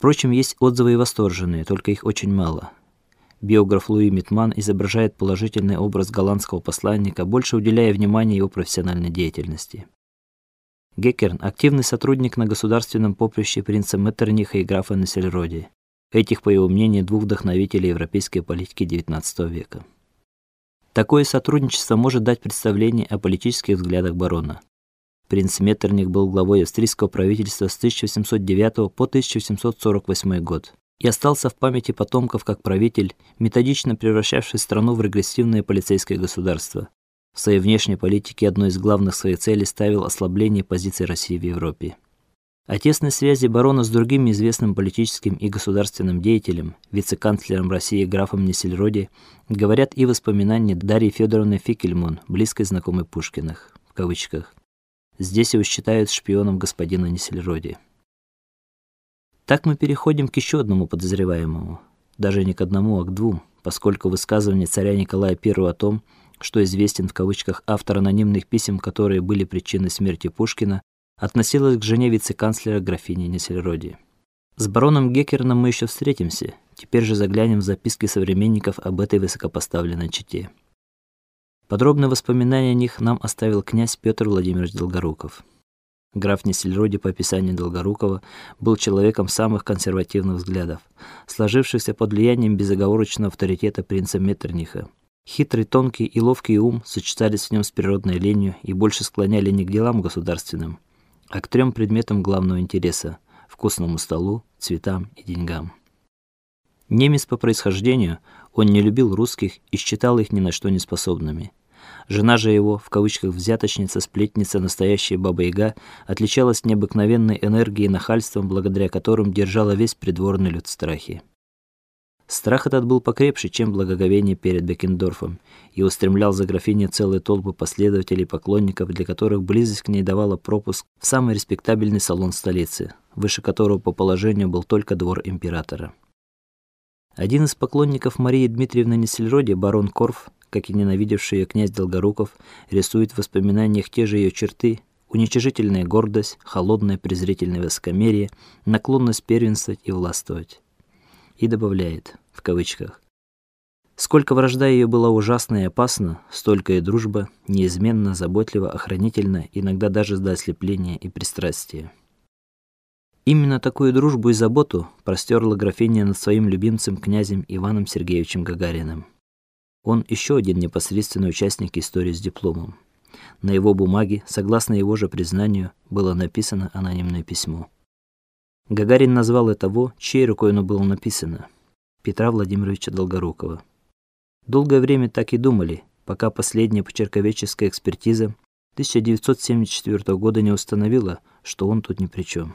Впрочем, есть отзывы и восторженные, только их очень мало. Биограф Луи Митман изображает положительный образ голландского посланника, больше уделяя внимания его профессиональной деятельности. Геккерн активный сотрудник на государственном поприще принца Меттерниха и графа Нессельроде. Этих, по его мнению, двух вдохновителей европейской политики XIX века. Такое сотрудничество может дать представление о политических взглядах барона. Принц Меттерних был главой австрийского правительства с 1809 по 1848 год и остался в памяти потомков как правитель, методично превращавший страну в регрессивное полицейское государство. В своей внешней политике одной из главных своих целей ставил ослабление позиций России в Европе. О тесной связи барона с другим известным политическим и государственным деятелем, вице-канцлером России графом Нессельроде, говорят и воспоминания Дарьи Федоровны Фикельмон, близкой знакомой Пушкиных в кавычках. Здесь его считают шпионом господина Нессельроде. Так мы переходим к еще одному подозреваемому, даже не к одному, а к двум, поскольку высказывание царя Николая I о том, что известен в кавычках автор анонимных писем, которые были причиной смерти Пушкина, относилось к жене вице-канцлера графини Нессельроди. С бароном Геккерном мы еще встретимся. Теперь же заглянем в записки современников об этой высокопоставленной чете. Подробные воспоминания о них нам оставил князь Петр Владимирович Долгоруков. Граф Несельроди по описанию Долгорукова был человеком самых консервативных взглядов, сложившихся под влиянием безоговорочного авторитета принца Меттерниха. Хитрый, тонкий и ловкий ум сочетались в нем с природной ленью и больше склоняли не к делам государственным, а к трем предметам главного интереса: вкусному столу, цветам и деньгам. Немец по происхождению, он не любил русских и считал их ни на что не способными. Жена же его, в кавычках взяточница, сплетница, настоящая баба-яга, отличалась необыкновенной энергией и нахальством, благодаря которым держала весь придворный люд в страхе. Страх этот был покрепше, чем благоговение перед Бекендорфом, и устремлял за графиней целые толпы последователей и поклонников, для которых близость к ней давала пропуск в самый респектабельный салон столицы, выше которого по положению был только двор императора. Один из поклонников Марии Дмитриевны Нессельроде, барон Корф, как и ненавидевший ее князь Долгоруков, рисует в воспоминаниях те же ее черты: уничижительная гордость, холодное презрительное высокомерие, наклонность первенствовать и властвовать. И добавляет в кавычках: Сколько вражда ее была ужасна и опасна, столько и дружба неизменно, заботливо, охранительна, иногда даже до ослепления и пристрастия. Именно такую дружбу и заботу простерла графиня над своим любимцем князем Иваном Сергеевичем Гагариным. Он еще один непосредственный участник истории с дипломом. На его бумаге, согласно его же признанию, было написано анонимное письмо. Гагарин назвал это того, чьей рукой оно было написано Петра Владимировича Долгорукова. Долгое время так и думали, пока последняя почерковедческая экспертиза 1974 года не установила, что он тут ни при чем.